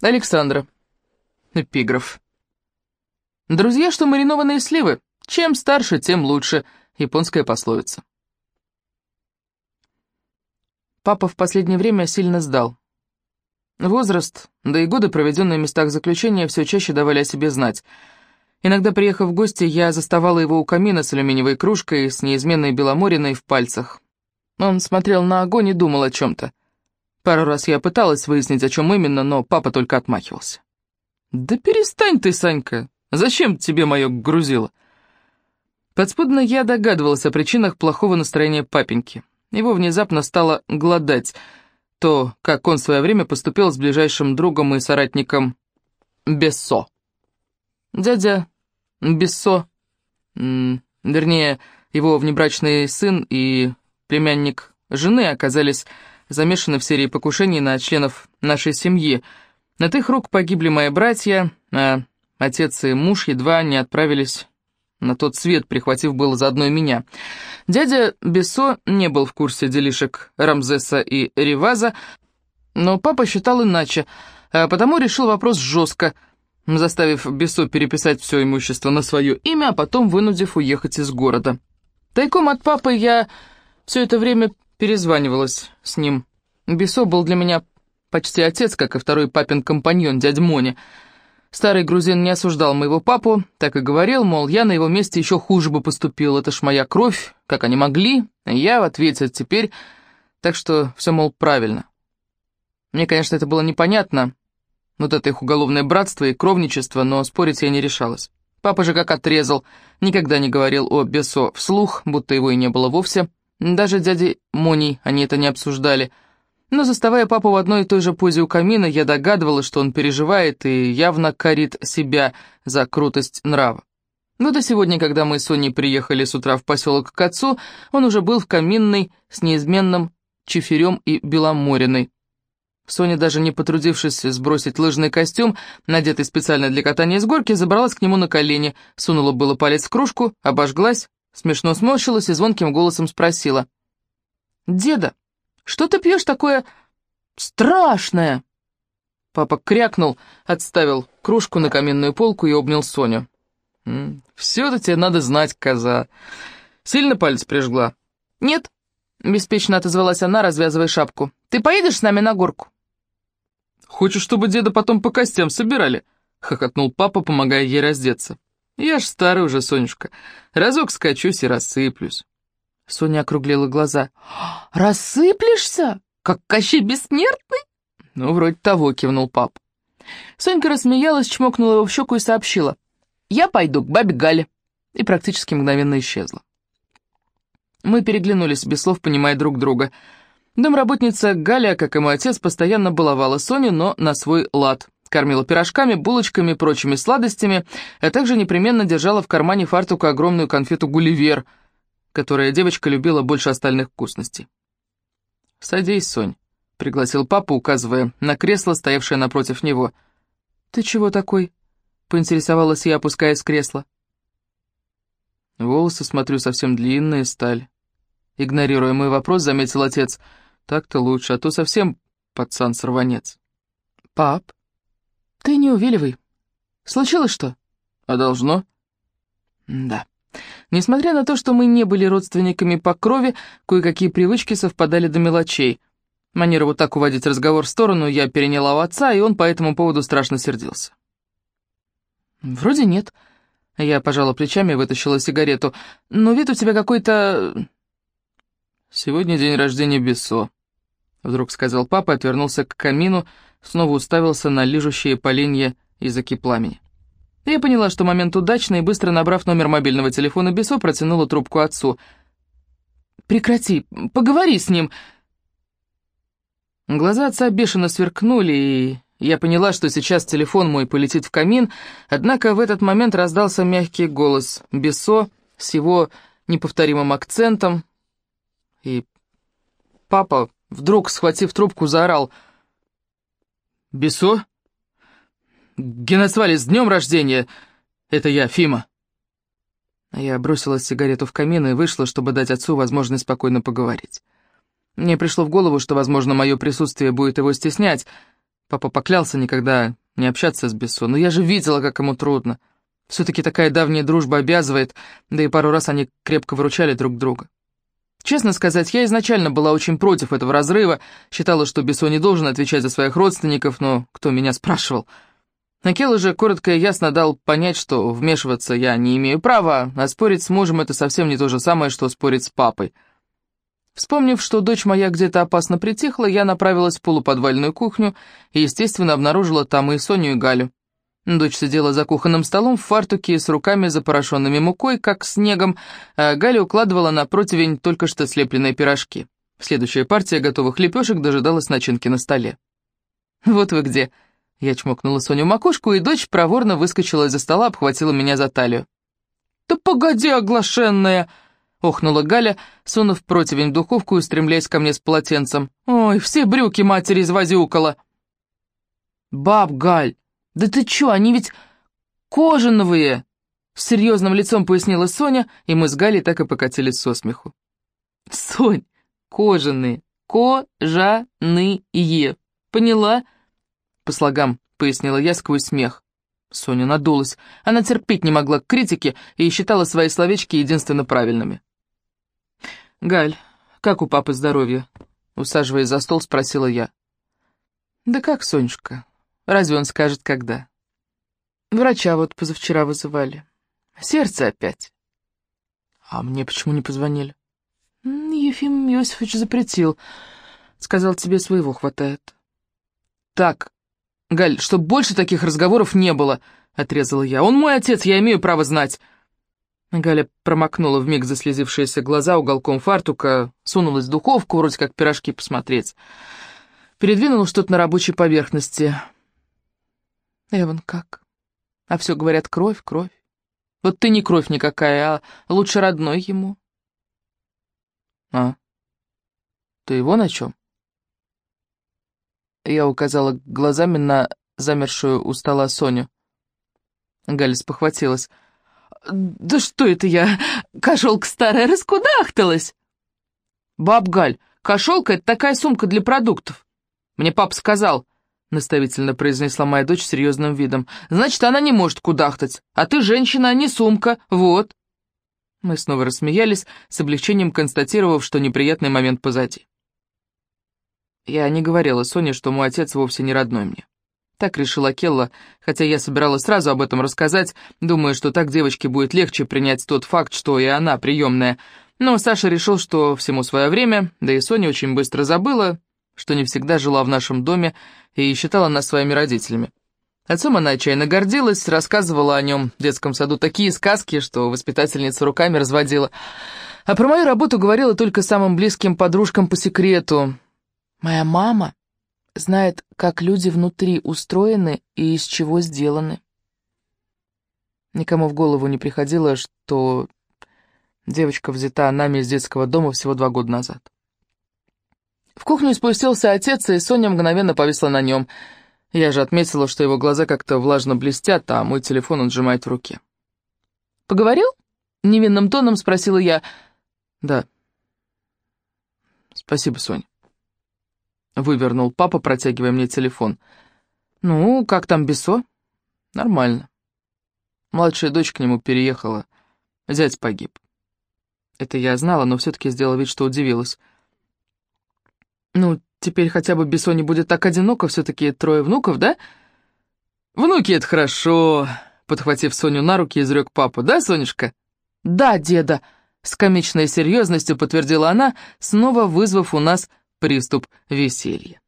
Александра. Эпиграф. Друзья, что маринованные сливы. Чем старше, тем лучше. Японская пословица. Папа в последнее время сильно сдал. Возраст, да и годы, проведенные в местах заключения, все чаще давали о себе знать. Иногда, приехав в гости, я заставала его у камина с алюминиевой кружкой, с неизменной беломориной в пальцах. Он смотрел на огонь и думал о чем-то. Пару раз я пыталась выяснить, о чем именно, но папа только отмахивался. «Да перестань ты, Санька! Зачем тебе мое грузило?» Подспудно я догадывалась о причинах плохого настроения папеньки. Его внезапно стало голодать то, как он в свое время поступил с ближайшим другом и соратником Бессо. Дядя Бессо, вернее, его внебрачный сын и племянник жены оказались замешаны в серии покушений на членов нашей семьи. От их рук погибли мои братья, а отец и муж едва не отправились на тот свет, прихватив было заодно и меня. Дядя Бессо не был в курсе делишек Рамзеса и Риваза, но папа считал иначе, а потому решил вопрос жестко, заставив Бессо переписать все имущество на свое имя, а потом вынудив уехать из города. Тайком от папы я все это время перезванивалась с ним. Бесо был для меня почти отец, как и второй папин компаньон, дядь Мони. Старый грузин не осуждал моего папу, так и говорил, мол, я на его месте еще хуже бы поступил, это ж моя кровь, как они могли, я в ответе теперь, так что все, мол, правильно. Мне, конечно, это было непонятно, вот это их уголовное братство и кровничество, но спорить я не решалась. Папа же как отрезал, никогда не говорил о Бесо вслух, будто его и не было вовсе. Даже дяди Мони они это не обсуждали. Но заставая папу в одной и той же позе у камина, я догадывалась, что он переживает и явно корит себя за крутость нрава. Но до сегодня, когда мы с Соней приехали с утра в поселок к отцу, он уже был в каминной с неизменным чиферем и беломориной. Соня, даже не потрудившись сбросить лыжный костюм, надетый специально для катания с горки, забралась к нему на колени, сунула было палец в кружку, обожглась, Смешно сморщилась и звонким голосом спросила. «Деда, что ты пьешь такое страшное?» Папа крякнул, отставил кружку на каменную полку и обнял Соню. «Все-то тебе надо знать, коза. Сильно палец прижгла?» «Нет», — беспечно отозвалась она, развязывая шапку. «Ты поедешь с нами на горку?» «Хочешь, чтобы деда потом по костям собирали?» — хохотнул папа, помогая ей раздеться. Я ж старый уже, Сонюшка. Разок скачусь и рассыплюсь. Соня округлила глаза. «Рассыплешься? Как Кощей Бессмертный?» «Ну, вроде того», — кивнул пап. Сонька рассмеялась, чмокнула его в щеку и сообщила. «Я пойду к бабе Гале». И практически мгновенно исчезла. Мы переглянулись, без слов понимая друг друга. Домработница Галя, как и мой отец, постоянно баловала Соню, но на свой лад. Кормила пирожками, булочками, прочими сладостями, а также непременно держала в кармане фартука огромную конфету «Гулливер», которую девочка любила больше остальных вкусностей. «Садись, Сонь», — пригласил папа, указывая на кресло, стоявшее напротив него. «Ты чего такой?» — поинтересовалась я, опускаясь с кресла. «Волосы, смотрю, совсем длинные стали». Игнорируя мой вопрос, заметил отец. «Так-то лучше, а то совсем пацан-сорванец». «Пап, «Ты не увиливай. Случилось что?» «А должно?» «Да». Несмотря на то, что мы не были родственниками по крови, кое-какие привычки совпадали до мелочей. Манера вот так уводить разговор в сторону я переняла у отца, и он по этому поводу страшно сердился. «Вроде нет». Я пожала плечами и вытащила сигарету. «Но вид у тебя какой-то...» «Сегодня день рождения Бессо», — вдруг сказал папа отвернулся к камину, — снова уставился на лижущие поленья языки пламени. Я поняла, что момент удачный, и быстро набрав номер мобильного телефона Бесо, протянула трубку отцу. «Прекрати, поговори с ним!» Глаза отца бешено сверкнули, и я поняла, что сейчас телефон мой полетит в камин, однако в этот момент раздался мягкий голос Бесо с его неповторимым акцентом, и папа, вдруг, схватив трубку, заорал — Бесо? Геноцвали, с днем рождения! Это я, Фима!» Я бросила сигарету в камин и вышла, чтобы дать отцу возможность спокойно поговорить. Мне пришло в голову, что, возможно, мое присутствие будет его стеснять, Папа поклялся никогда не общаться с Бессо, но я же видела, как ему трудно. Все-таки такая давняя дружба обязывает, да и пару раз они крепко выручали друг друга. Честно сказать, я изначально была очень против этого разрыва, считала, что Бессо не должен отвечать за своих родственников, но кто меня спрашивал? Акела же коротко и ясно дал понять, что вмешиваться я не имею права, а спорить с мужем — это совсем не то же самое, что спорить с папой. Вспомнив, что дочь моя где-то опасно притихла, я направилась в полуподвальную кухню и, естественно, обнаружила там и Соню, и Галю. Дочь сидела за кухонным столом в фартуке с руками запорошенными мукой, как снегом, а Галя укладывала на противень только что слепленные пирожки. Следующая партия готовых лепешек дожидалась начинки на столе. «Вот вы где!» Я чмокнула Соню макушку, и дочь проворно выскочила из-за стола, обхватила меня за талию. «Да погоди, оглашенная!» — охнула Галя, сунув противень в духовку и стремляясь ко мне с полотенцем. «Ой, все брюки матери извозюкала!» «Баб, Галь, да ты чё, они ведь кожановые!» С серьезным лицом пояснила Соня, и мы с Галей так и покатились со смеху. «Сонь, кожаные, кожаные, поняла?» По слогам пояснила я сквозь смех. Соня надулась. Она терпеть не могла критики и считала свои словечки единственно правильными. «Галь, как у папы здоровье?» Усаживаясь за стол, спросила я. «Да как, Сонюшка? Разве он скажет, когда?» «Врача вот позавчера вызывали. Сердце опять». «А мне почему не позвонили?» «Ефим Иосифович запретил. Сказал, тебе своего хватает». «Так, Галь, чтоб больше таких разговоров не было», — отрезала я. «Он мой отец, я имею право знать». Галя промокнула вмиг заслезившиеся глаза уголком фартука, сунулась в духовку, вроде как пирожки посмотреть. Передвинула что-то на рабочей поверхности. Эван, как? А все говорят, кровь, кровь. Вот ты не кровь никакая, а лучше родной ему. А? Ты его на чем? Я указала глазами на замершую у стола Соню. Галис похватилась. «Да что это я, кошелка старая, раскудахталась!» «Баб Галь, кошелка — это такая сумка для продуктов. Мне папа сказал, — наставительно произнесла моя дочь серьезным видом. «Значит, она не может кудахтать. А ты женщина, а не сумка. Вот». Мы снова рассмеялись, с облегчением констатировав, что неприятный момент позади. Я не говорила Соне, что мой отец вовсе не родной мне. Так решила Келла, хотя я собиралась сразу об этом рассказать, думая, что так девочке будет легче принять тот факт, что и она приемная. Но Саша решил, что всему свое время, да и Соня очень быстро забыла, что не всегда жила в нашем доме и считала нас своими родителями. Отцом она отчаянно гордилась, рассказывала о нем в детском саду такие сказки, что воспитательница руками разводила. А про мою работу говорила только самым близким подружкам по секрету. «Моя мама знает, как люди внутри устроены и из чего сделаны. Никому в голову не приходило, что девочка взята нами из детского дома всего два года назад. В кухню спустился отец, и Соня мгновенно повисла на нем. Я же отметила, что его глаза как-то влажно блестят, а мой телефон он сжимает в руке. «Поговорил?» — невинным тоном спросила я. «Да». «Спасибо, Соня». Вывернул папа, протягивая мне телефон. «Ну, как там Бесо?» «Нормально. Младшая дочь к нему переехала. Зять погиб. Это я знала, но все-таки сделала вид, что удивилась. Ну, теперь хотя бы Бесо не будет так одиноко, все-таки трое внуков, да?» «Внуки — это хорошо», — подхватив Соню на руки, изрек папа. «Да, Сонюшка?» «Да, деда», — с комичной серьезностью подтвердила она, снова вызвав у нас приступ веселья.